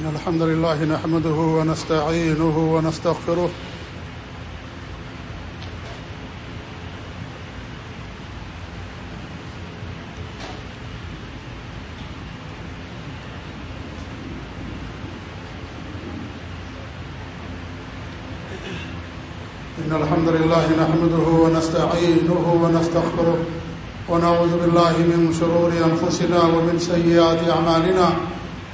إن الحمد لله نحمده ونستعينه ونستغفره إن الحمد لله نحمده ونستعينه ونستغفره ونعوذ بالله من شرور أنفسنا ومن سيئات أعمالنا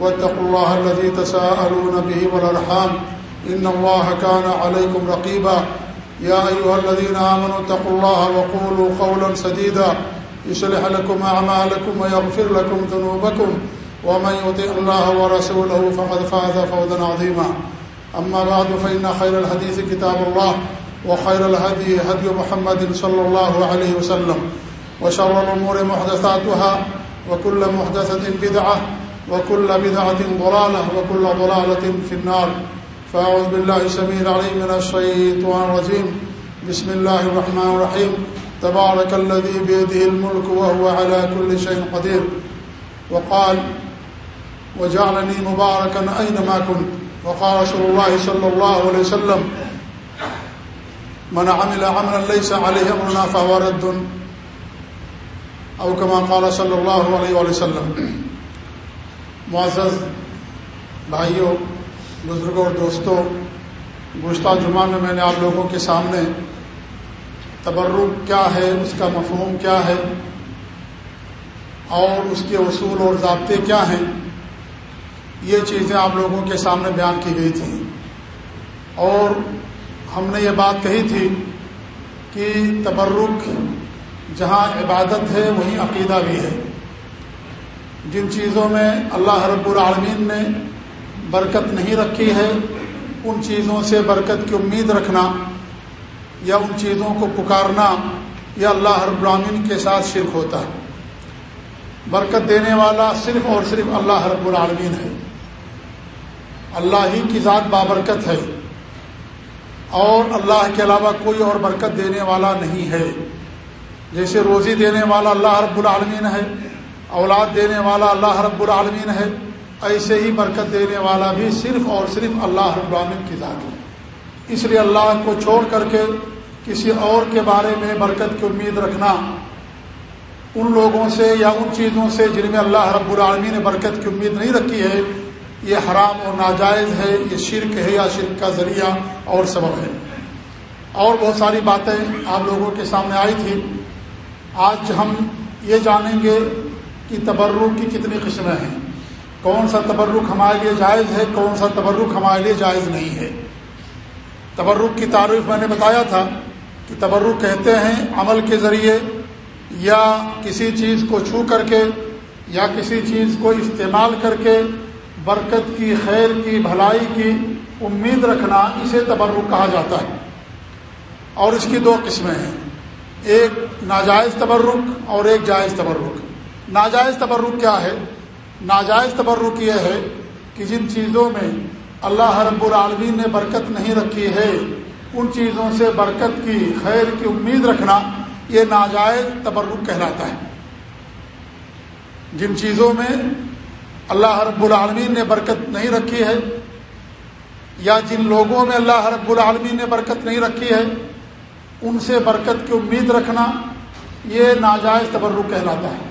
واتقوا الله الذي تساءلون به والأرحام إن الله كان عليكم رقيبا. يا أيها الذين آمنوا اتقوا الله وقولوا قولا سديدا. يصلح لكم أعمالكم ويغفر لكم ذنوبكم. ومن يطيع الله ورسوله فقد فاز فوزا عظيما. أما بعد، فإن خير الحديث كتاب الله وخير الهدي هدي محمد صلى الله عليه وسلم. وشر الأمور محدثاتها وكل محدثة بدعة وكل بدعة ضلالة وكل ضلالة في النار. فأعوذ بالله سمير عليه من الشيطان الرجيم. بسم الله الرحمن الرحيم. تبارك الذي بيده الملك وهو على كل شيء قدير. وقال وجعلني مباركا أينما كنت. وقال رسول الله صلى الله عليه وسلم من عمل عملا ليس عليه أمرنا فهو رد. أو كما قال صلى الله عليه وسلم معزز، بھائیوں، بزرگوں اور دوستوں، گزشتہ جمعہ میں میں نے آپ لوگوں کے سامنے تبرک کیا ہے، اس کا مفہوم کیا ہے، اور اس کے اصول اور ضابطے کیا ہیں، یہ چیزیں آپ لوگوں کے سامنے بیان کی گئی تھیں۔ اور ہم نے یہ بات کہی تھی کہ تبرک جہاں عبادت ہے، وہیں عقیدہ بھی ہے۔ جن چیزوں میں اللہ رب العالمین نے برکت نہیں رکھی ہے، ان چیزوں سے برکت کی امید رکھنا یا ان چیزوں کو پکارنا یہ اللہ رب العالمین کے ساتھ شرک ہوتا ہے۔ برکت دینے والا صرف اور صرف اللہ رب العالمین ہے۔ اللہ ہی کی ذات بابرکت ہے۔ اور اللہ کے علاوہ کوئی اور برکت دینے والا نہیں ہے۔ جیسے روزی دینے والا اللہ رب العالمین ہے اولاد دینے والا اللہ رب العالمین ہے، ایسے ہی برکت دینے والا بھی صرف اور صرف اللہ رب العالمین کی ذات ہے۔ اس لیے اللہ کو چھوڑ کر کے کسی اور کے بارے میں برکت کی امید رکھنا، ان لوگوں سے یا ان چیزوں سے جن میں اللہ رب العالمین نے برکت کی امید نہیں رکھی ہے، یہ حرام اور ناجائز ہے، یہ شرک ہے یا شرک کا ذریعہ اور سبب ہے۔ اور بہت ساری باتیں آپ لوگوں کے سامنے آئی تھی آج ہم یہ جانیں گے کہ تبرک کی کتنی قسمیں ہیں؟ کون سا تبرک ہمارے لیے جائز ہے، کون سا تبرک ہمارے لیے جائز نہیں ہے؟ تبرک کی تعریف میں نے بتایا تھا کہ تبرک کہتے ہیں عمل کے ذریعے یا کسی چیز کو چھو کر کے یا کسی چیز کو استعمال کر کے برکت کی، خیر کی، بھلائی کی امید رکھنا اسے تبرک کہا جاتا ہے۔ اور اس کی دو قسمیں ہیں۔ ایک ناجائز تبرک اور ایک جائز تبرک۔ ناجائز تبرک کیا ہے؟ ناجائز تبرک یہ ہے کہ جن چیزوں میں اللہ رب العالمین نے برکت نہیں رکھی ہے، ان چیزوں سے برکت کی خیر کی امید رکھنا یہ ناجائز تبرک کہلاتا ہے۔ جن چیزوں میں اللہ رب العالمین نے برکت نہیں رکھی ہے یا جن لوگوں میں اللہ رب العالمین نے برکت نہیں رکھی ہے، ان سے برکت کی امید رکھنا یہ ناجائز تبرک کہلاتا ہے۔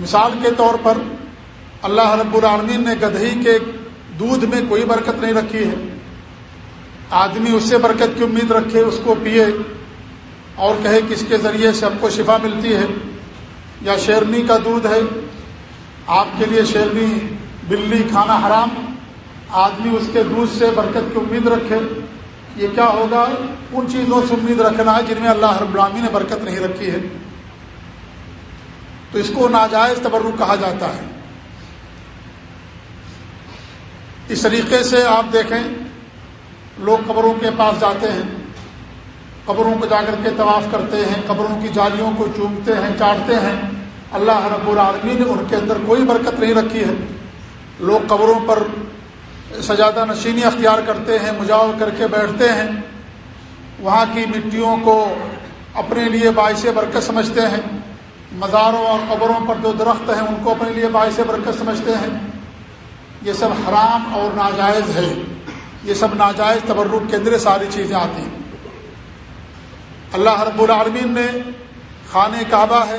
مثال کے طور پر اللہ رب العالمین نے گدہی کے دودھ میں کوئی برکت نہیں رکھی ہے۔ آدمی اس سے برکت کی امید رکھے، اس کو پیے اور کہے کہ اس کے ذریعے سے ہم کو شفا ملتی ہے۔ یا شیرنی کا دودھ ہے، آپ کے لیے شیرنی، بلی، کھانا حرام، آدمی اس کے دودھ سے برکت کی امید رکھے۔ یہ کیا ہوگا؟ ان چیزوں سے امید رکھنا ہے جن میں اللہ رب العالمین نے برکت نہیں رکھی ہے۔ تو اس کو ناجائز تبرک کہا جاتا ہے۔ اس طریقے سے آپ دیکھیں، لوگ قبروں کے پاس جاتے ہیں، قبروں کو جا کر کے طواف کرتے ہیں، قبروں کی جالیوں کو چومتے ہیں، چاٹتے ہیں۔ اللہ رب العالمین نے ان کے اندر کوئی برکت نہیں رکھی ہے۔ لوگ قبروں پر سجادہ نشینی اختیار کرتے ہیں، مجاور کر کے بیٹھتے ہیں۔ وہاں کی مٹیوں کو اپنے لیے باعث برکت سمجھتے ہیں۔ مزاروں اور قبروں پر جو درخت ہیں، ان کو اپنے لیے باعث برکت سمجھتے ہیں۔ یہ سب حرام اور ناجائز ہے۔ یہ سب ناجائز تبرک کے اندر ساری چیزیں آتی ہیں۔ اللہ رب العالمین نے خانہ کعبہ ہے۔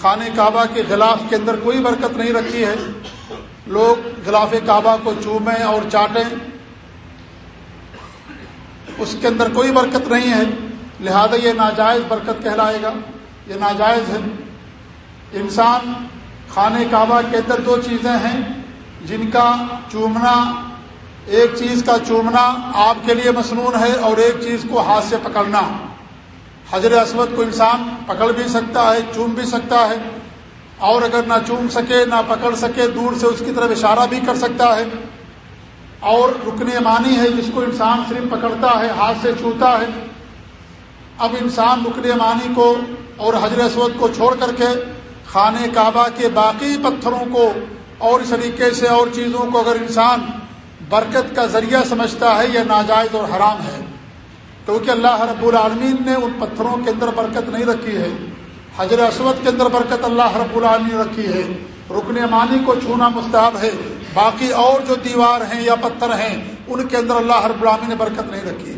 خانہ کعبہ کے غلاف کے اندر کوئی برکت نہیں رکھی ہے۔ لوگ غلاف کعبہ کو چومیں اور چاٹیں۔ اس کے اندر کوئی برکت نہیں ہے۔ لہذا یہ ناجائز برکت کہلائے گا۔ یہ ناجائز ہے۔ انسان خانہ کعبہ کے اندر دو چیزیں ہیں، جن کا چومنا، ایک چیز کا چومنا آپ کے لیے مصنون ہے اور ایک چیز کو ہاتھ سے پکڑنا۔ حضر اسود کو انسان پکڑ بھی سکتا ہے، چوم بھی سکتا ہے۔ اور اگر نہ چوم سکے، نہ پکڑ سکے، دور سے اس کی طرف اشارہ بھی کر سکتا ہے۔ اور رکن مانی ہے، جس کو انسان صرف پکڑتا ہے، ہاتھ سے چھوتا ہے۔ اب انسان رکن مانی کو اور حضر اسود کو چھوڑ کر کے خانہ کعبہ کے باقی پتھروں کو اور اس طریقے سے اور چیزوں کو اگر انسان برکت کا ذریعہ سمجھتا ہے یہ ناجائز اور حرام ہے، کیونکہ اللہ رب العالمین نے ان پتھروں کے اندر برکت نہیں رکھی ہے۔ حضر اسود کے اندر برکت اللہ رب العالمین نے رکھی ہے۔ رکن مانی کو چھونا مستحب ہے۔ باقی اور جو دیوار ہیں یا پتھر ہیں، ان کے اندر اللہ رب العالمین نے برکت نہیں رکھی۔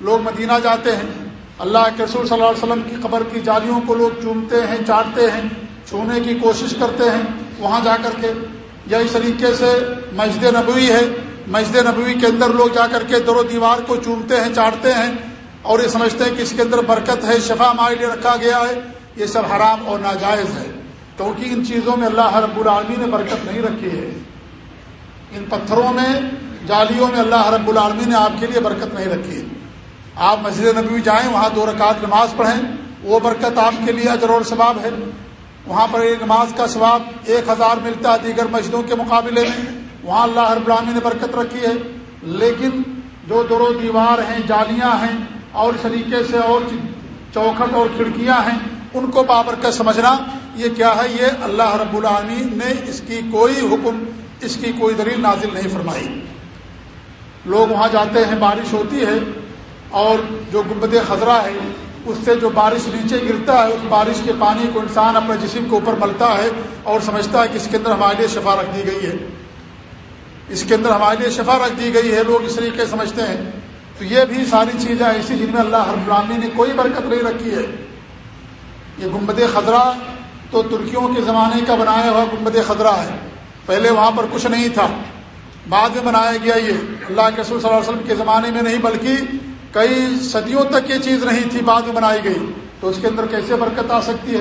لوگ مدینہ جاتے ہیں۔ اللہ کے رسول صلی اللہ علیہ وسلم کی قبر کی جالیوں کو لوگ چومتے ہیں، چاٹتے ہیں، چھونے کی کوشش کرتے ہیں، وہاں جا کر کے یا اس طریقے سے مسجد نبوی ہے۔ مسجد نبوی کے اندر لوگ جا کر کے در و دیوار کو چومتے ہیں، چاٹتے ہیں اور یہ سمجھتے ہیں کہ اس کے اندر برکت ہے، شفا ہمارے لیے رکھا گیا ہے، یہ سب حرام اور ناجائز ہے۔ کیونکہ ان چیزوں میں اللہ رب العالمی نے برکت نہیں رکھی ہے۔ ان پتھروں میں، جالیوں میں اللہ رب العالمی نے آپ کے لیے برکت نہیں رکھی ہے۔ آپ مسجد نبوی جائیں، وہاں دو رکعت نماز پڑھیں، وہ برکت آپ کے لیے اجر اور ثواب ہے۔ وہاں پر ایک نماز کا ثواب ایک ہزار ملتا ہے دیگر مسجدوں کے مقابلے میں، وہاں اللہ رب العالمین نے برکت رکھی ہے۔ لیکن جو دور و دیوار ہیں، جالیاں ہیں، اور اس طریقے سے اور چوکھٹ اور کھڑکیاں ہیں، ان کو بابرکت سمجھنا، یہ کیا ہے؟ یہ اللہ رب العالمین نے اس کی کوئی حکم، اس کی کوئی دلیل نازل نہیں فرمائی۔ لوگ وہاں جاتے ہیں، بارش ہوتی ہے اور جو گمبد خزرہ ہے، اس سے جو بارش نیچے گرتا ہے، اس بارش کے پانی کو انسان اپنے جسم کے اوپر ملتا ہے اور سمجھتا ہے کہ اس کے اندر ہمارے لیے شفا رکھ دی گئی ہے۔ اس کے اندر ہمارے لیے شفا رکھ دی گئی ہے، لوگ اس طریقے سمجھتے ہیں۔ تو یہ بھی ساری چیزیں ایسی جن میں اللہ ہر غلامی نے کوئی برکت نہیں رکھی ہے۔ یہ گمبد خطرہ تو ترکیوں کے زمانے کا بنایا ہوا گمبد خطرہ ہے۔ پہلے وہاں پر کچھ نہیں تھا۔ بعد میں بنایا گیا یہ۔ اللہ کے رسول صلی اللہ علیہ وسلم کے زمانے میں نہیں، بلکہ کئی صدیوں تک یہ چیز نہیں تھی، بعد میں بنائی گئی۔ تو اس کے اندر کیسے برکت آ سکتی ہے؟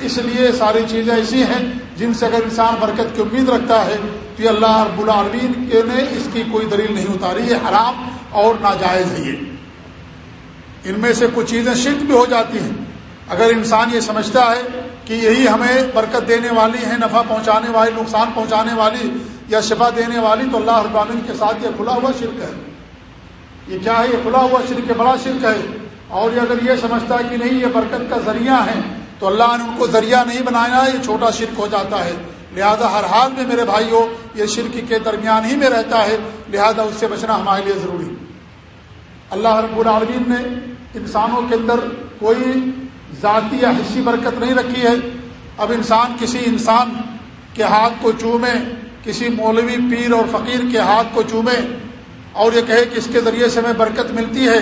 اس لیے ساری چیزیں ایسی ہیں جن سے اگر انسان برکت کی امید رکھتا ہے، تو یہ اللہ رب العالمین کے نے اس کی کوئی دلیل نہیں اتاری۔ یہ حرام اور ناجائز ہے یہ۔ ان میں سے کچھ چیزیں شرک بھی ہو جاتی ہیں۔ اگر انسان یہ سمجھتا ہے کہ یہی ہمیں برکت دینے والی ہیں، نفع پہنچانے والی، نقصان پہنچانے والی یا شفا دینے والی، تو اللہ رب العالمین کے ساتھ یہ کھلا ہوا شرک ہے۔ یہ کیا ہے؟ یہ کھلا ہوا شرک بڑا شرک ہے۔ اور یہ اگر یہ سمجھتا ہے کہ نہیں، یہ برکت کا ذریعہ ہے، تو اللہ نے ان کو ذریعہ نہیں بنایا، یہ چھوٹا شرک ہو جاتا ہے۔ لہذا ہر حال میں میرے بھائی ہو یہ شرک کے درمیان ہی میں رہتا ہے، لہذا اس سے بچنا ہمارے لیے ضروری۔ اللہ رب العالمین نے انسانوں کے اندر کوئی ذاتی یا حصی برکت نہیں رکھی ہے۔ اب انسان کسی انسان کے ہاتھ کو چومے، کسی مولوی پیر اور فقیر کے ہاتھ کو چومے اور یہ کہے کہ اس کے ذریعے سے ہمیں برکت ملتی ہے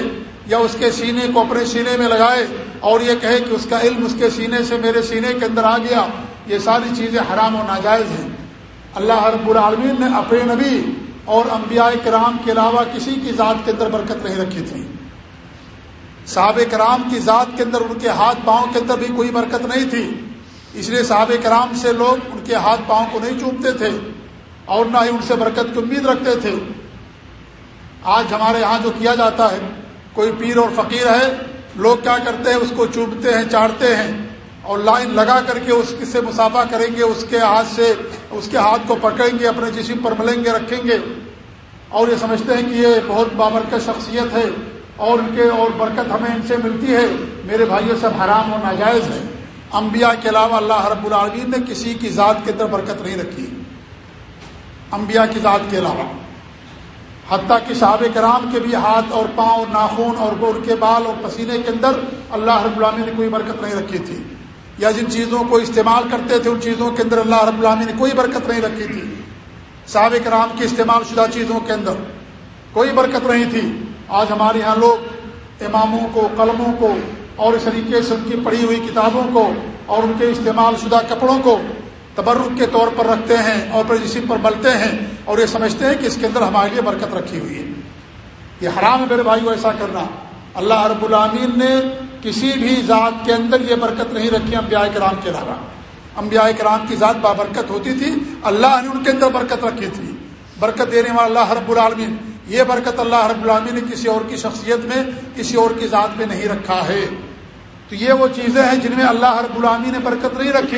یا اس کے سینے کو اپنے سینے میں لگائے اور یہ کہے کہ اس کا علم اس کے سینے سے میرے سینے کے اندر آ گیا، یہ ساری چیزیں حرام و ناجائز ہیں۔ اللہ رب العالمین نے اپنے نبی اور انبیاء کرام کے علاوہ کسی کی ذات کے اندر برکت نہیں رکھی تھی۔ صحابہ کرام کی ذات کے اندر ان کے ہاتھ پاؤں کے اندر بھی کوئی برکت نہیں تھی۔ اس لیے صحابہ کرام سے لوگ ان کے ہاتھ پاؤں کو نہیں چومتے تھے اور نہ ہی ان سے برکت کی امید رکھتے تھے۔ آج ہمارے یہاں جو کیا جاتا ہے، کوئی پیر اور فقیر ہے، لوگ کیا کرتے ہیں، اس کو چوبتے ہیں، چاڑتے ہیں اور لائن لگا کر کے اس سے مسافہ کریں گے، اس کے ہاتھ سے، اس کے ہاتھ کو پکڑیں گے، اپنے جسم پر ملیں گے، رکھیں گے۔ اور یہ سمجھتے ہیں کہ یہ بہت بابرکت شخصیت ہے اور ان کے اور برکت ہمیں ان سے ملتی ہے۔ میرے بھائیوں سب حرام اور ناجائز ہے۔ انبیاء کے علاوہ اللہ رب العالمین نے کسی کی ذات کے اندر برکت نہیں رکھی۔ انبیاء کی ذات کے علاوہ۔ حتیٰ کہ صحاب کرام کے بھی ہاتھ اور پاؤں اور ناخون اور گور کے بال اور پسینے کے اندر اللہ رب العالمین نے کوئی برکت نہیں رکھی تھی۔ یا جن چیزوں کو استعمال کرتے تھے، ان چیزوں کے اندر اللہ رب العالمین نے کوئی برکت نہیں رکھی تھی۔ صحاب کرام کی استعمال شدہ چیزوں کے اندر کوئی برکت نہیں تھی۔ آج ہمارے یہاں لوگ اماموں کو، قلموں کو اور اس طریقے سے ان کی پڑھی ہوئی کتابوں کو اور ان کے استعمال شدہ کپڑوں کو تبرک کے طور پر رکھتے ہیں اور پھر جسم پر ملتے ہیں اور یہ سمجھتے ہیں کہ اس کے اندر ہمارے لیے برکت رکھی ہوئی ہے۔ یہ حرام ہے میرے بھائی ایسا کرنا۔ اللہ رب العامین نے کسی بھی ذات کے اندر یہ برکت نہیں رکھی انبیاء کرام کے علاوہ۔ انبیاء کرام کی ذات بابرکت ہوتی تھی، اللہ نے ان کے اندر برکت رکھی تھی۔ برکت دینے والا اللہ رب العالمین، یہ برکت اللہ رب العالمین نے کسی اور کی شخصیت میں، کسی اور کی ذات میں نہیں رکھا ہے۔ تو یہ وہ چیزیں ہیں جن میں اللہ رب العالمین نے برکت نہیں رکھی،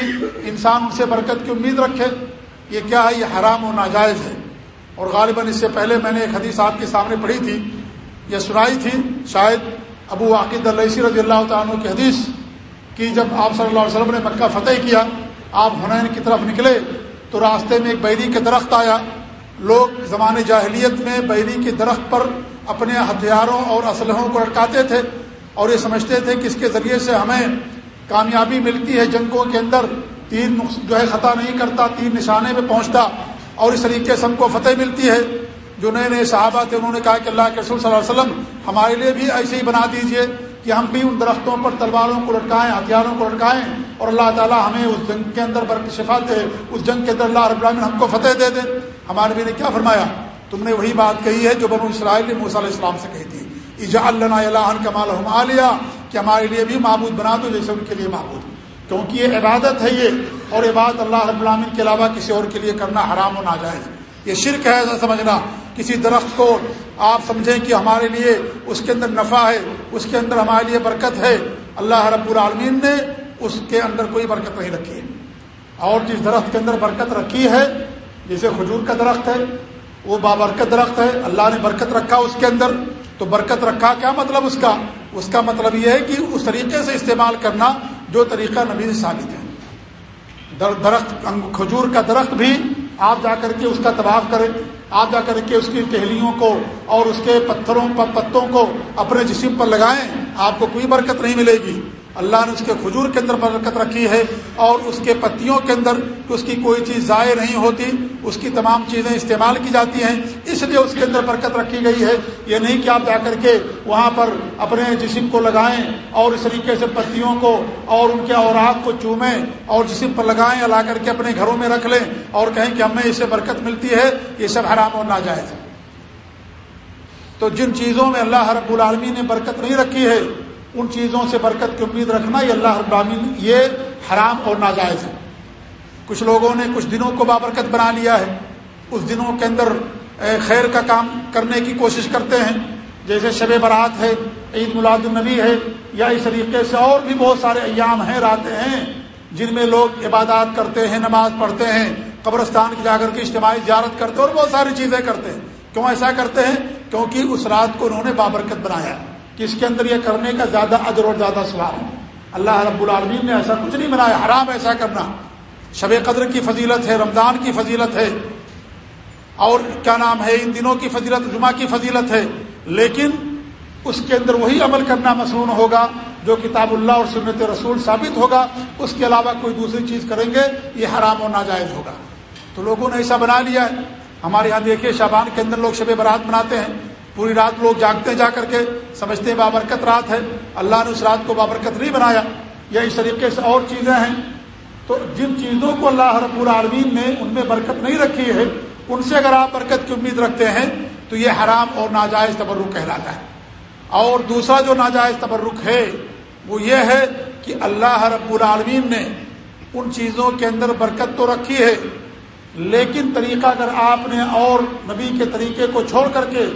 انسان ان سے برکت کی امید رکھے۔ یہ کیا ہے؟ یہ حرام و ناجائز ہے۔ اور غالباً اس سے پہلے میں نے ایک حدیث آپ کے سامنے پڑھی تھی، یہ سنائی تھی شاید ابو عقید اللہ رضی اللہ تعالیٰ کی حدیث کی جب آپ صلی اللہ علیہ وسلم نے مکہ فتح کیا، آپ حنین کی طرف نکلے تو راستے میں ایک بیری کے درخت آیا۔ لوگ زمان جاہلیت میں بیری کے درخت پر اپنے ہتھیاروں اور اسلحوں کو لٹکاتے تھے۔ اور یہ سمجھتے تھے کہ اس کے ذریعے سے ہمیں کامیابی ملتی ہے جنگوں کے اندر، تین جو ہے خطا نہیں کرتا، تین نشانے میں پہنچتا اور اس طریقے سے ہم کو فتح ملتی ہے۔ جو نئے نئے صحابہ تھے، انہوں نے کہا کہ اللہ کے رسول صلی اللہ علیہ وسلم، ہمارے لیے بھی ایسے ہی بنا دیجیے کہ ہم بھی ان درختوں پر، تلواروں کو لٹکائیں، ہتھیاروں کو لٹکائیں اور اللہ تعالیٰ ہمیں اس جنگ کے اندر برق شفا دے۔ اس جنگ کے اندر اللہ رب العالمین ہم کو فتح دے دے۔ ہمارے بھی نے کیا فرمایا؟ تم نے وہی بات کہی ہے جو بنو اسرائیل نے موسیٰ علیہ السلام سے کہی تھی۔ اجا اللہ کمال عالیہ کہ ہمارے لیے بھی معبود بنا دو جیسے ان کے لیے معبود۔ کیونکہ یہ عبادت ہے یہ، اور عبادت اللہ رب العالمین کے علاوہ کسی اور کے لیے کرنا حرام و ناجائز۔ یہ شرک ہے، ایسا سمجھنا۔ کسی درخت کو آپ سمجھیں کہ ہمارے لیے اس کے اندر نفع ہے، اس کے اندر ہمارے لیے برکت ہے۔ اللہ رب العالمین نے اس کے اندر کوئی برکت نہیں رکھی۔ ہے اور جس درخت کے اندر برکت رکھی ہے، جیسے کھجور کا درخت ہے، وہ بابرکت درخت ہے۔ اللہ نے برکت رکھا اس کے اندر۔ تو برکت رکھا، کیا مطلب اس کا؟ اس کا مطلب یہ ہے کہ اس طریقے سے استعمال کرنا جو طریقہ نبی سے ثابت ہے درخت کھجور کا درخت بھی آپ جا کر کے اس کا طباف کریں، آپ جا کر کے اس کی ٹہلیوں کو اور اس کے پتھروں پر پتوں کو اپنے جسم پر لگائیں، آپ کو کوئی برکت نہیں ملے گی۔ اللہ نے اس کے کھجور کے اندر برکت رکھی ہے اور اس کے پتیوں کے اندر اس کی کوئی چیز ضائع نہیں ہوتی، اس کی تمام چیزیں استعمال کی جاتی ہیں، اس لیے اس کے اندر برکت رکھی گئی ہے۔ یہ نہیں کہ آپ جا کر کے وہاں پر اپنے جسم کو لگائیں اور اس طریقے سے پتیوں کو اور ان کے اوراق کو چومیں اور جسم پر لگائیں، لا کر کے اپنے گھروں میں رکھ لیں اور کہیں کہ ہمیں اسے برکت ملتی ہے، یہ سب حرام اور ناجائز۔ ہے تو جن چیزوں میں اللہ رب العالمین نے برکت نہیں رکھی ہے ان چیزوں سے برکت کی امید رکھنا یہ اللہ ابراہین یہ حرام اور ناجائز ہے۔ کچھ لوگوں نے کچھ دنوں کو بابرکت بنا لیا ہے۔ اس دنوں کے اندر خیر کا کام کرنے کی کوشش کرتے ہیں۔ جیسے شب برات ہے، عید ملاد النبی ہے، یا اس طریقے سے اور بھی بہت سارے ایام ہیں، راتیں ہیں، جن میں لوگ عبادات کرتے ہیں، نماز پڑھتے ہیں، قبرستان کی جا کر کے اجتماعی زیارت کرتے ہیں اور بہت ساری چیزیں کرتے ہیں۔ کیوں ایسا کرتے ہیں؟ کیونکہ اس رات کو انہوں نے بابرکت بنایا۔ ہے کہ اس کے اندر یہ کرنے کا زیادہ اجر اور زیادہ سوال ہے۔ اللہ رب العالمین نے ایسا کچھ نہیں بنایا، حرام ایسا کرنا۔ شب قدر کی فضیلت ہے، رمضان کی فضیلت ہے، اور کیا نام ہے، ان دنوں کی فضیلت، جمعہ کی فضیلت ہے۔ لیکن اس کے اندر وہی عمل کرنا مصنون ہوگا جو کتاب اللہ اور سنت رسول ثابت ہوگا۔ اس کے علاوہ کوئی دوسری چیز کریں گے، یہ حرام اور ناجائز ہوگا۔ تو لوگوں نے ایسا بنا لیا ہے۔ ہمارے یہاں دیکھیے شابان کے اندر لوگ شب برات مناتے ہیں۔ پوری رات لوگ جاگتے جا کر کے سمجھتے ہیں بابرکت رات ہے۔ اللہ نے اس رات کو بابرکت نہیں بنایا۔ یا اس طریقے سے اور چیزیں ہیں۔ تو جن چیزوں کو اللہ رب العالمین نے ان میں برکت نہیں رکھی ہے، ان سے اگر آپ برکت کی امید رکھتے ہیں، تو یہ حرام اور ناجائز تبرک کہلاتا ہے۔ اور دوسرا جو ناجائز تبرک ہے، وہ یہ ہے کہ اللہ رب العالمین نے ان چیزوں کے اندر برکت تو رکھی ہے، لیکن طریقہ اگر آپ نے اور نبی کے طریقے کو چھوڑ کر کے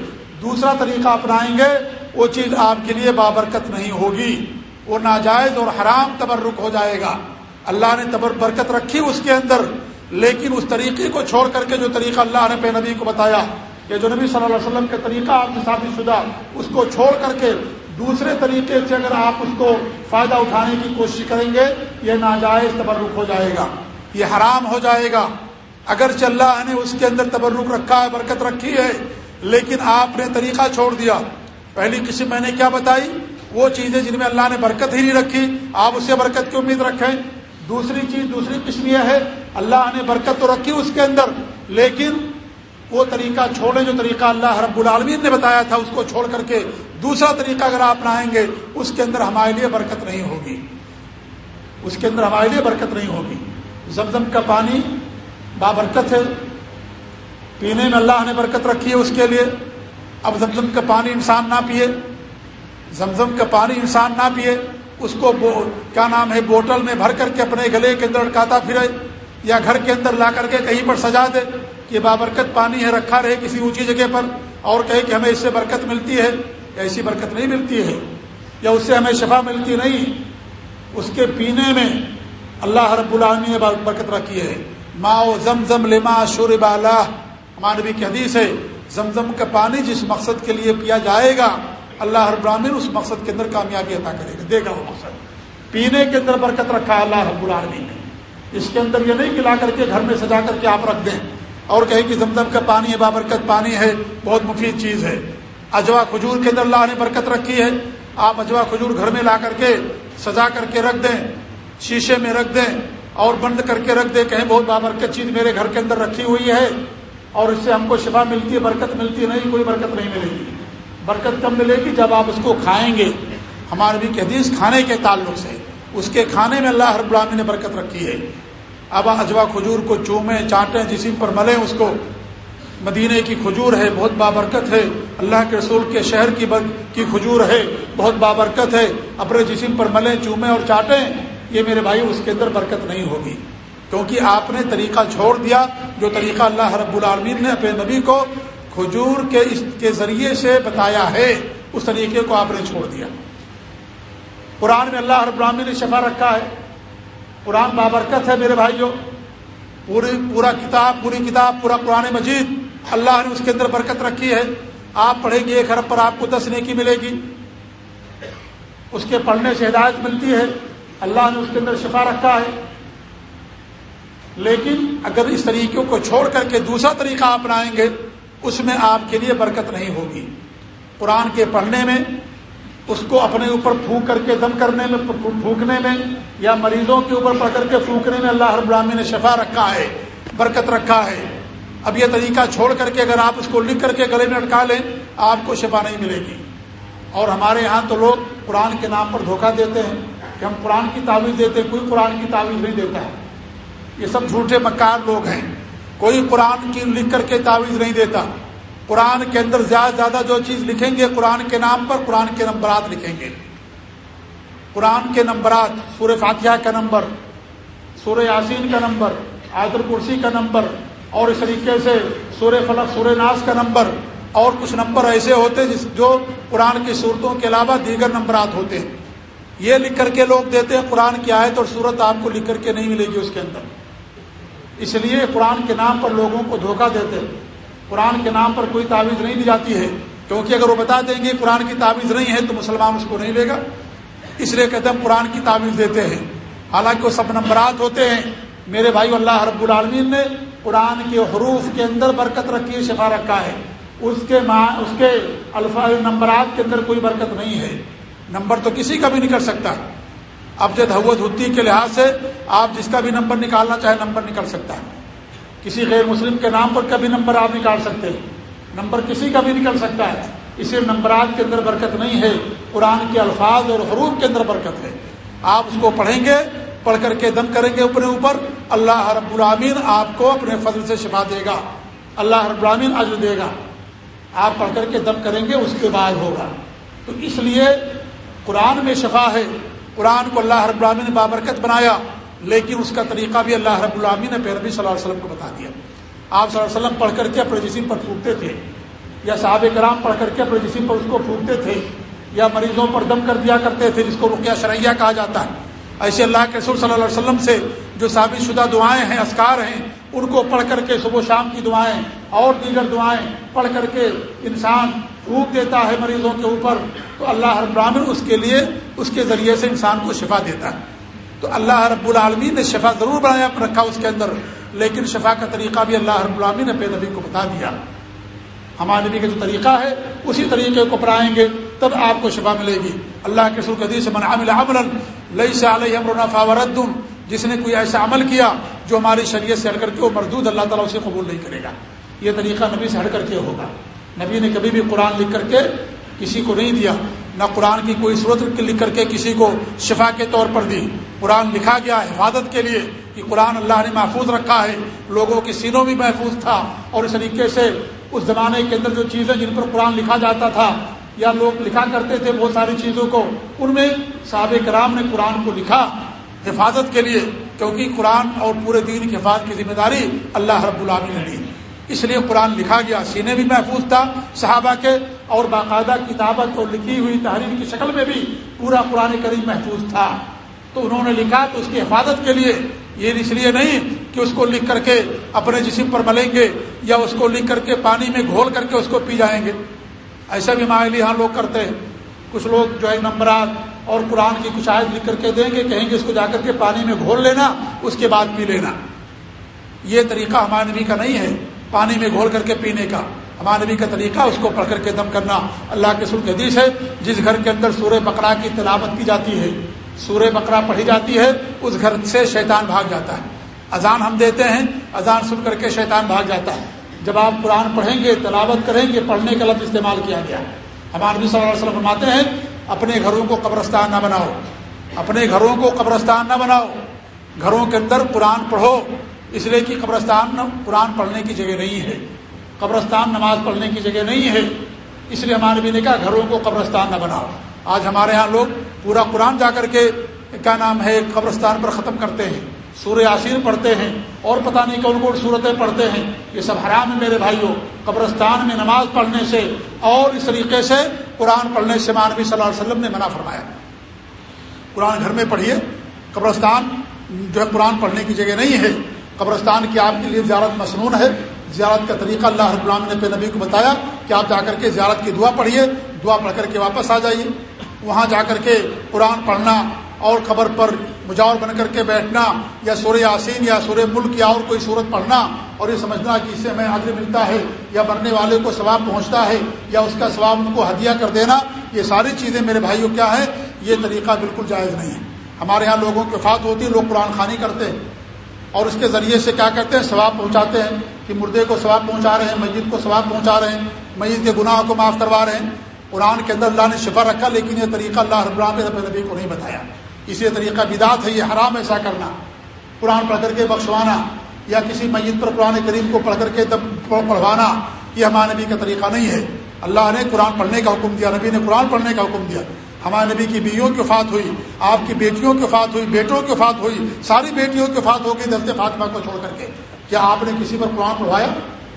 دوسرا طریقہ اپنائیں گے، وہ چیز آپ کے لیے بابرکت نہیں ہوگی۔ وہ ناجائز اور حرام تبرک ہو جائے گا۔ اللہ نے تبر، برکت رکھی اس کے اندر، لیکن اس طریقے کو چھوڑ کر کے جو طریقہ اللہ نے پہ نبی کو بتایا کہ جو نبی صلی اللہ علیہ وسلم کے طریقہ آپ سے ثابت شدہ، اس کو چھوڑ کر کے دوسرے طریقے سے اگر آپ اس کو فائدہ اٹھانے کی کوشش کریں گے، یہ ناجائز تبرک ہو جائے گا۔ یہ حرام ہو جائے گا۔ اگر اللہ نے اس کے اندر تبرک رکھا ہے، برکت رکھی ہے لیکن آپ نے طریقہ چھوڑ دیا۔ پہلی قسم میں نے کیا بتائی؟ وہ چیزیں جن میں اللہ نے برکت ہی نہیں رکھی، آپ اسے برکت کی امید رکھیں۔ دوسری چیز، دوسری قسم یہ ہے، اللہ نے برکت تو رکھی اس کے اندر، لیکن وہ طریقہ چھوڑے جو طریقہ اللہ رب العالمین نے بتایا تھا، اس کو چھوڑ کر کے دوسرا طریقہ اگر آپ نہائیں گے، اس کے اندر ہمارے لیے برکت نہیں ہوگی۔ اس کے اندر ہمارے لیے برکت نہیں ہوگی۔ زمزم کا پانی بابرکت ہے۔ پینے میں اللہ نے برکت رکھی ہے اس کے لیے۔ اب زمزم کا پانی انسان نہ پیے۔ زمزم کا پانی انسان نہ پیے۔ اس کو کیا نام ہے؟ بوٹل میں بھر کر کے اپنے گلے کے اندر اٹکاتا پھرے یا گھر کے اندر لا کر کے کہیں پر سجا دے۔ کہ بابرکت پانی ہے، رکھا رہے کسی اونچی جگہ پر اور کہے کہ ہمیں اس سے برکت ملتی ہے۔ یا ایسی برکت نہیں ملتی ہے۔ یا اس سے ہمیں شفا ملتی نہیں۔ اس کے پینے میں اللہ رب العالمین نے برکت رکھی ہے۔ ماؤ زم زم لما شور بالا ہمارے نبی کی حدیث ہے، زمزم کا پانی جس مقصد کے لیے پیا جائے گا، اللہ رب العالمین اس مقصد کے اندر کامیابی عطا کرے گا۔ دے گا وہ مقصد۔ پینے کے اندر برکت رکھا ہے اللہ رب العالمین نے۔ اس کے اندر یہ نہیں کھلا کر کے گھر میں سجا کر کے آپ رکھ دیں۔ اور کہیں کہ زمزم کا پانی ہے، بابرکت پانی ہے، بہت مفید چیز ہے۔ اجوا کھجور کے اندر اللہ نے برکت رکھی ہے۔ آپ اجوا کھجور گھر میں لا کر کے سجا کر کے رکھ دیں، شیشے میں رکھ دیں اور بند کر کے رکھ دیں۔ کہیں بہت بابرکت چیز میرے گھر کے اندر رکھی ہوئی ہے۔ اور اس سے ہم کو شفا ملتی ہے، برکت ملتی ہے، نہیں کوئی برکت نہیں ملے گی۔ برکت کب ملے گی؟ جب آپ اس کو کھائیں گے۔ ہمارے بھی حدیث کھانے کے تعلق سے، اس کے کھانے میں اللہ ہر براہمی نے برکت رکھی ہے۔ اب اجوا کھجور کو چومیں، چاٹیں، جسم پر ملیں اس کو۔ مدینے کی کھجور ہے، بہت بابرکت ہے۔ اللہ کے رسول کے شہر کی بر... کی کھجور ہے، بہت بابرکت ہے۔ اپنے جسم پر ملیں، چومیں اور چاٹیں، یہ میرے بھائی اس کے اندر برکت نہیں ہوگی۔ کیونکہ آپ نے طریقہ چھوڑ دیا، جو طریقہ اللہ رب العالمین نے اپنے نبی کو کھجور کے اس کے ذریعے سے بتایا ہے، اس طریقے کو آپ نے چھوڑ دیا۔ قرآن میں اللہ رب العالمین نے شفا رکھا ہے۔ قرآن بابرکت ہے میرے بھائیوں۔ پوری، پورا کتاب، پوری کتاب، پورا قرآن مجید اللہ نے اس کے اندر برکت رکھی ہے۔ آپ پڑھیں گے، ایک ارب پر آپ کو دس نیکی ملے گی۔ اس کے پڑھنے سے ہدایت ملتی ہے۔ اللہ نے اس کے اندر شفا رکھا ہے۔ لیکن اگر اس طریقوں کو چھوڑ کر کے دوسرا طریقہ اپنائیں گے، اس میں آپ کے لیے برکت نہیں ہوگی۔ قرآن کے پڑھنے میں، اس کو اپنے اوپر پھونک کر کے دم کرنے میں، پھونکنے میں، یا مریضوں کے اوپر پڑھ کر کے پھونکنے میں اللہ رب العالمین نے شفا رکھا ہے، برکت رکھا ہے۔ اب یہ طریقہ چھوڑ کر کے اگر آپ اس کو لکھ کر کے گلے میں اٹکا لیں، آپ کو شفا نہیں ملے گی۔ اور ہمارے یہاں تو لوگ قرآن کے نام پر دھوکہ دیتے ہیں کہ ہم قرآن کی تعویذ دیتے ہیں، کوئی قرآن کی تعویذ نہیں دیتا ہے۔ یہ سب جھوٹے مکار لوگ ہیں۔ کوئی قرآن کی لکھ کر کے تعویذ نہیں دیتا۔ قرآن کے اندر زیادہ زیادہ جو چیز لکھیں گے، قرآن کے نام پر قرآن کے نمبرات لکھیں گے۔ قرآن کے نمبرات، سورہ فاتحہ کا نمبر، سورہ یاسین کا نمبر آدر کرسی کا نمبر، اور اس طریقے سے سورہ فلق، سورہ ناز کا نمبر، اور کچھ نمبر ایسے ہوتے جس جو قرآن کی صورتوں کے علاوہ دیگر نمبرات ہوتے ہیں۔ یہ لکھ کر کے لوگ دیتے ہیں، قرآن کی آیت اور صورت آپ کو لکھ کر کے نہیں ملے گی اس کے اندر۔ اس لیے قرآن کے نام پر لوگوں کو دھوکہ دیتے ہیں۔ قرآن کے نام پر کوئی تعویذ نہیں دی جاتی ہے۔ کیونکہ اگر وہ بتا دیں گے قرآن کی تعویذ نہیں ہے تو مسلمان اس کو نہیں لے گا۔ اس لیے کہتے ہیں قرآن کی تعویذ دیتے ہیں۔ حالانکہ وہ سب نمبرات ہوتے ہیں۔ میرے بھائی اللہ رب العالمین نے قرآن کے حروف کے اندر برکت رکھی ہے شفا رکھا ہے۔ اس کے اس کے الفاظ، نمبرات کے اندر کوئی برکت نہیں ہے۔ نمبر تو کسی کا بھی نہیں کر سکتا۔ اب جد حوت ہوتی کے لحاظ سے آپ جس کا بھی نمبر نکالنا چاہے نمبر نکال سکتا ہے۔ کسی غیر مسلم کے نام پر کبھی نمبر آپ نکال سکتے ہیں۔ نمبر کسی کا بھی نکل سکتا ہے۔ اسی نمبرات کے اندر برکت نہیں ہے، قرآن کے الفاظ اور حروف کے اندر برکت ہے۔ آپ اس کو پڑھیں گے، پڑھ کر کے دم کریں گے اپنے اوپر۔ اللہ رب العامین آپ کو اپنے فضل سے شفا دے گا۔ اللہ رب العامین عجر دے گا۔ آپ پڑھ کر کے دم کریں گے، اس کے بعد ہوگا۔ تو اس لیے قرآن میں شفا ہے۔ قرآن کو اللہ رب العامین نے بابرکت بنایا، لیکن اس کا طریقہ بھی اللہ رب العامین نے پیربی صلی اللہ علیہ وسلم کو بتا دیا۔ آپ صلی اللہ علیہ وسلم پڑھ کر کے اپنے جسم پر پھونکتے تھے، یا صحابہ کرام پڑھ کر کے اپنے جسم پر اس کو پھونکتے تھے، یا مریضوں پر دم کر دیا کرتے تھے، جس کو رقیہ شرعیہ کہا جاتا ہے۔ ایسے اللہ کے رسول صلی اللہ علیہ وسلم سے جو ثابت شدہ دعائیں ہیں اسکار ہیں، ان کو پڑھ کر کے صبح و شام کی دعائیں، اور دیگر دعائیں پڑھ کر کے انسان پھونک دیتا ہے مریضوں کے اوپر، تو اللہ رب العالمین اس کے لیے، اس کے ذریعے سے انسان کو شفا دیتا ہے۔ تو اللہ رب العالمین نے شفا ضرور بنایا، رکھا اس کے اندر، لیکن شفا کا طریقہ بھی اللہ رب العالمین نے پے نبی کو بتا دیا۔ ہمارے نبی کا جو طریقہ ہے، اسی طریقے کو اپنائیں گے، تب آپ کو شفا ملے گی۔ اللہ کے سر قدیث من عمل عملا ليس عليه امرنا فورد جس نے کوئی ایسا عمل کیا جو ہماری شریعت سے ہٹ کر کے وہ مردود، اللہ تعالیٰ اسے قبول نہیں کرے گا۔ یہ طریقہ نبی سے ہٹ کر کے ہوگا۔ نبی نے کبھی بھی قرآن لکھ کر کے کسی کو نہیں دیا، نہ قرآن کی کوئی صورت لکھ کر کے کسی کو شفا کے طور پر دی۔ قرآن لکھا گیا حفاظت کے لیے کہ قرآن اللہ نے محفوظ رکھا ہے، لوگوں کے سینوں بھی محفوظ تھا۔ اور اس طریقے سے اس زمانے کے اندر جو چیزیں جن پر قرآن لکھا جاتا تھا، یا لوگ لکھا کرتے تھے بہت ساری چیزوں کو، ان میں صحابہ کرام نے قرآن کو لکھا حفاظت کے لیے، کیونکہ قرآن اور پورے دین کی حفاظت کی ذمہ داری اللہ رب العامی نے دی۔ اس لیے قرآن لکھا گیا۔ سینے بھی محفوظ تھا۔ صحابہ کے اور باقاعدہ کتابت اور لکھی ہوئی تحریر کی شکل میں بھی پورا قرآن کریم محفوظ تھا۔ تو انہوں نے لکھا تو اس کی حفاظت کے لیے۔ یہ اس لیے نہیں کہ اس کو لکھ کر کے اپنے جسم پر ملیں گے یا اس کو لکھ کر کے پانی میں گھول کر کے اس کو پی جائیں گے۔ ایسا بھی ہمارے لیے ہاں لوگ کرتے ہیں۔ کچھ لوگ جو ہے نمبرات اور قرآن کی کچھ آیت لکھ کر کے دیں گے، کہیں گے اس کو جا کر کے پانی میں گھول لینا، اس کے بعد پی لینا۔ یہ طریقہ ہمارے نبی کا نہیں ہے۔ پانی میں گھول کر کے پینے کا۔ ہمارے نبی کا طریقہ اس کو پڑھ کر کے دم کرنا۔ اللہ کے سلک حدیث ہے، جس گھر کے اندر سورہ بکرا کی تلاوت کی جاتی ہے، سورہ بکرا پڑھی جاتی ہے، اس گھر سے شیطان بھاگ جاتا ہے۔ اذان ہم دیتے ہیں، اذان سن کر کے شیطان بھاگ جاتا ہے۔ جب آپ قرآن پڑھیں گے، تلاوت کریں گے، پڑھنے کا لفظ استعمال کیا گیا۔ ہمارے نبی صلی اللہ علیہ وسلم فرماتے ہیں، اپنے گھروں کو قبرستان نہ بناؤ۔ اپنے گھروں کو قبرستان نہ بناؤ۔ گھروں کے اندر قرآن پڑھو۔ اس لیے کہ قبرستان قرآن پڑھنے کی جگہ نہیں ہے۔ قبرستان نماز پڑھنے کی جگہ نہیں ہے۔ اس لیے ہمارے بھی نے کہا گھروں کو قبرستان نہ بناؤ۔ آج ہمارے ہاں لوگ پورا قرآن جا کر کے کیا نام ہے قبرستان پر ختم کرتے ہیں۔ سورہ یاسین پڑھتے ہیں۔ اور پتہ نہیں کون کون صورتیں پڑھتے ہیں۔ یہ سب حرام ہے میرے بھائیوں۔ قبرستان میں نماز پڑھنے سے اور اس طریقے سے قرآن پڑھنے سے مانوی صلی اللہ علیہ وسلم نے منع فرمایا۔ قرآن گھر میں پڑھیے۔ قبرستان جو ہے قرآن پڑھنے کی جگہ نہیں ہے۔ قبرستان کی آپ کے لیے زیارت مصنون ہے۔ زیارت کا طریقہ اللہ رب العالمین نے پہ نبی کو بتایا کہ آپ جا کر کے زیارت کی دعا پڑھیے۔ دعا پڑھ کر کے واپس آ جائیے۔ وہاں جا کر کے قرآن پڑھنا اور قبر پر مجاور بن کر کے بیٹھنا یا سورہ یاسین یا سورہ ملک یا اور کوئی صورت پڑھنا اور یہ سمجھنا کہ اس سے ہمیں عدل ملتا ہے یا مرنے والے کو ثواب پہنچتا ہے یا اس کا ثواب ان کو ہدیہ کر دینا۔ یہ ساری چیزیں میرے بھائیوں کیا ہے یہ طریقہ بالکل جائز نہیں ہے۔ ہمارے یہاں لوگوں کی وفات ہوتی ہے، لوگ قرآن خانی کرتے ہیں۔ اور اس کے ذریعے سے کیا کرتے ہیں؟ ثواب پہنچاتے ہیں کہ مردے کو ثواب پہنچا رہے ہیں مسجد کو ثواب پہنچا رہے ہیں مسجد کے گناہوں کو معاف کروا رہے ہیں۔ قرآن کے اندر اللہ نے شفا رکھا، لیکن یہ طریقہ اللہ رب العالمین نبی کو نہیں بتایا۔ اسی طریقہ بدات ہے، یہ حرام ایسا کرنا۔ قرآن پڑھ کر کے بخشوانا یا کسی میت پر قرآن کریم کو پڑھ کر کے پڑھوانا، یہ ہمارے نبی کا طریقہ نہیں ہے۔ اللہ نے قرآن پڑھنے کا حکم دیا، نبی نے قرآن پڑھنے کا حکم دیا۔ ہمارے نبی کی بیویوں کی وفات ہوئی، آپ کی بیٹیوں کی وفات ہوئی، بیٹوں کی وفات ہوئی، ساری بیٹیوں کی وفات ہو گئی دلتے فاطمہ کو چھوڑ کر کے۔ کیا آپ نے کسی پر قرآن پڑھوایا؟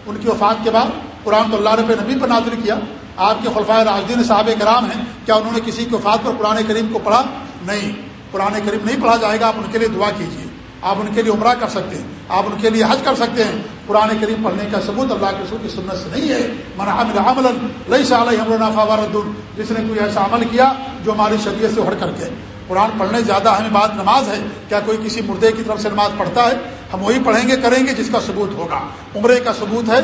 ان کی وفات کے بعد قرآن تو اللہ رب نبی پر نازل کیا۔ آپ کے خلفۂ راجدین صاحب کرام ہیں، کیا انہوں نے کسی کی وفات پر قرآن کریم کو پڑھا؟ نہیں۔ قرآن کریم نہیں پڑھا جائے گا، آپ ان کے لیے دعا کیجیے آپ ان کے لیے عمرہ کر سکتے ہیں، آپ ان کے لیے حج کر سکتے ہیں۔ قرآن کریم پڑھنے کا ثبوت اللہ کے سر کی سنت سے نہیں ہے۔ من لئی صاحب جس نے کوئی ایسا عمل کیا جو ہماری شریعت سے ہٹ کر کے۔ قرآن پڑھنے زیادہ اہم بات نماز ہے۔ کیا کوئی کسی مردے کی طرف سے نماز پڑھتا ہے؟ ہم وہی پڑھیں گے، کریں گے جس کا ثبوت ہوگا۔ عمرے کا ثبوت ہے،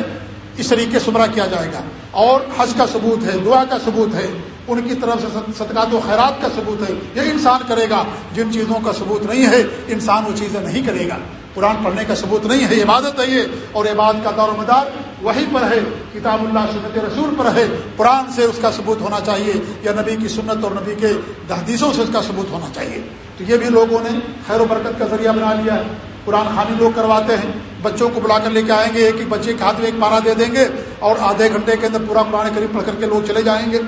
اس طریقے سے عمرہ کیا جائے گا۔ اور حج کا ثبوت ہے، دعا کا ثبوت ہے۔ ان کی طرف سے صدقات و خیرات کا ثبوت ہے۔ یہ انسان کرے گا۔ جن چیزوں کا ثبوت نہیں ہے، انسان وہ چیزیں نہیں کرے گا۔ قرآن پڑھنے کا ثبوت نہیں ہے عبادت ہے یہ۔ اور عبادت کا دار و مدار وہی پر ہے، کتاب اللہ، سنت رسول پر ہے۔ قرآن سے اس کا ثبوت ہونا چاہیے یا نبی کی سنت اور نبی کے حدیثوں سے اس کا ثبوت ہونا چاہیے۔ تو یہ بھی لوگوں نے خیر و برکت کا ذریعہ بنا لیا ہے۔ قرآن خانی لوگ کرواتے ہیں۔ بچوں کو بلا کر لے کے آئیں گے، ایک ایک بچے کے ہاتھ میں ایک پارا دے دیں گے اور آدھے گھنٹے کے اندر پورا قرآن قریب پڑھ کر کے لوگ چلے جائیں گے۔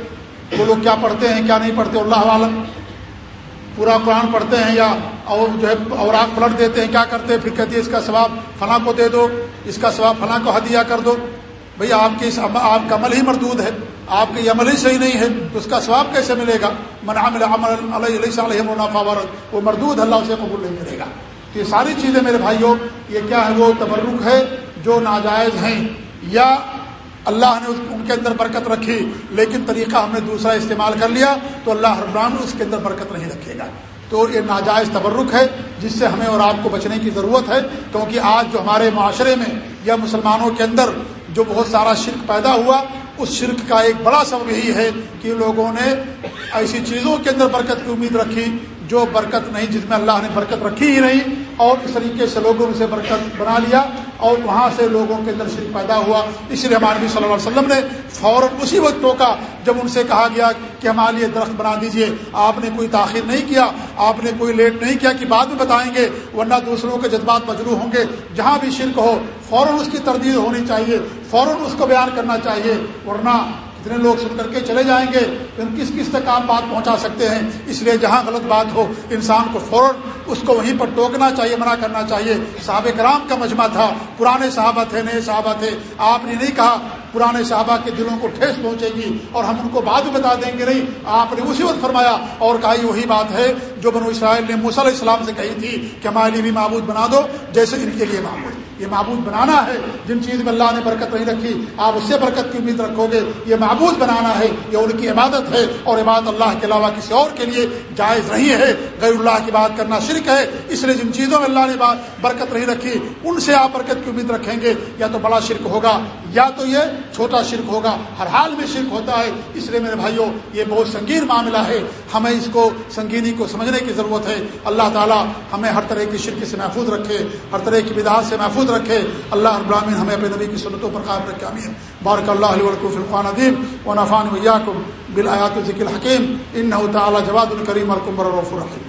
وہ لوگ کیا پڑھتے ہیں، کیا نہیں پڑھتے، اللہ عالم پورا قرآن پڑھتے ہیں یا اور جو ہے اور آگ پلٹ دیتے ہیں، کیا کرتے ہیں؟ پھر کہتے ہیں اس کا ثواب فلاں کو دے دو، اس کا ثواب فلاں کو ہدیہ کر دو۔ بھئی، آپ کی آپ کا عمل ہی مردود ہے، آپ کی عمل ہی صحیح نہیں ہے، تو اس کا ثواب کیسے ملے گا؟ من عمل عمل علیہ علیہ علیہ وہ مردود اللہ اسے قبول نہیں کرے گا۔ تو یہ ساری چیزیں میرے بھائیوں، یہ کیا ہے؟ وہ تبرک ہے جو ناجائز ہیں۔ یا اللہ نے ان کے اندر برکت رکھی، لیکن طریقہ ہم نے دوسرا استعمال کر لیا، تو اللہ حربران اس کے اندر برکت نہیں رکھے گا۔ تو یہ ناجائز تبرک ہے، جس سے ہمیں اور آپ کو بچنے کی ضرورت ہے، کیونکہ آج جو ہمارے معاشرے میں یا مسلمانوں کے اندر جو بہت سارا شرک پیدا ہوا، اس شرک کا ایک بڑا سبب یہی ہے کہ لوگوں نے ایسی چیزوں کے اندر برکت کی امید رکھی، جو برکت نہیں، جس میں اللہ نے برکت رکھی ہی نہیں، اور اس طریقے سے لوگوں سے برکت بنا لیا۔ اور وہاں سے لوگوں کے اندر شرک پیدا ہوا۔ اس لیے ہمارے نبی صلی اللہ علیہ وسلم نے فوراً اسی وقت ٹوکا جب ان سے کہا گیا کہ ہمارے لیے درخت بنا دیجیے۔ آپ نے کوئی تاخیر نہیں کیا، آپ نے کوئی لیٹ نہیں کیا کہ بعد میں بتائیں گے، ورنہ دوسروں کے جذبات مجروح ہوں گے۔ جہاں بھی شرک ہو، فوراً اس کی تردید ہونی چاہیے، فوراً اس کو بیان کرنا چاہیے۔ ورنہ اتنے لوگ سن کر کے چلے جائیں گے پھر کس کس تک آپ بات پہنچا سکتے ہیں؟ اس لیے جہاں غلط بات ہو، انسان کو فوراً اس کو وہیں پر ٹوکنا چاہیے، منع کرنا چاہیے۔ صحابہ کرام کا مجمع تھا، پرانے صحابہ تھے، نئے صحابہ تھے۔ آپ نے نہیں کہا پرانے صحابہ کے دلوں کو ٹھیس پہنچے گی اور ہم ان کو بعد میں بتا دیں گے، نہیں، آپ نے اسی وقت فرمایا۔ اور کہا وہی بات ہے جو بنو اسرائیل نے علیہ السلام سے کہی تھی کہ ہمارے لیے بھی معبود بنا دو، جیسے ان کے لیے معبود۔ یہ معبود بنانا ہے۔ جن چیز میں اللہ نے برکت نہیں رکھی، آپ اس سے برکت کی امید رکھو گے۔ یہ معبود بنانا ہے، یہ ان کی عبادت ہے۔ اور عبادت اللہ کے علاوہ کسی اور کے لیے جائز نہیں ہے۔ غیر اللہ کی بات کرنا شرک ہے۔ اس لیے جن چیزوں میں اللہ نے برکت نہیں رکھی، ان سے آپ برکت کی امید رکھیں گے۔ یا تو بڑا شرک ہوگا، یا تو یہ چھوٹا شرک ہوگا۔ ہر حال میں شرک ہوتا ہے۔ اس لیے میرے بھائیوں یہ بہت سنگین معاملہ ہے۔ ہمیں اس کو سنگینی کو سمجھنے کی ضرورت ہے۔ اللہ تعالیٰ ہمیں ہر طرح کی شرک سے محفوظ رکھے، ہر طرح کی بدعات سے محفوظ رکھے رکھے۔ اللہ ابراہین ہمیں اپنے نبی کی سنتوں پر قائم رکھے امین بارک اللہ علیہ وقف القان عدیم و نفان ویا کو بالآیات ذکل حکیم ان تعالی جواد الکریم الکمبر الرف الرحیم۔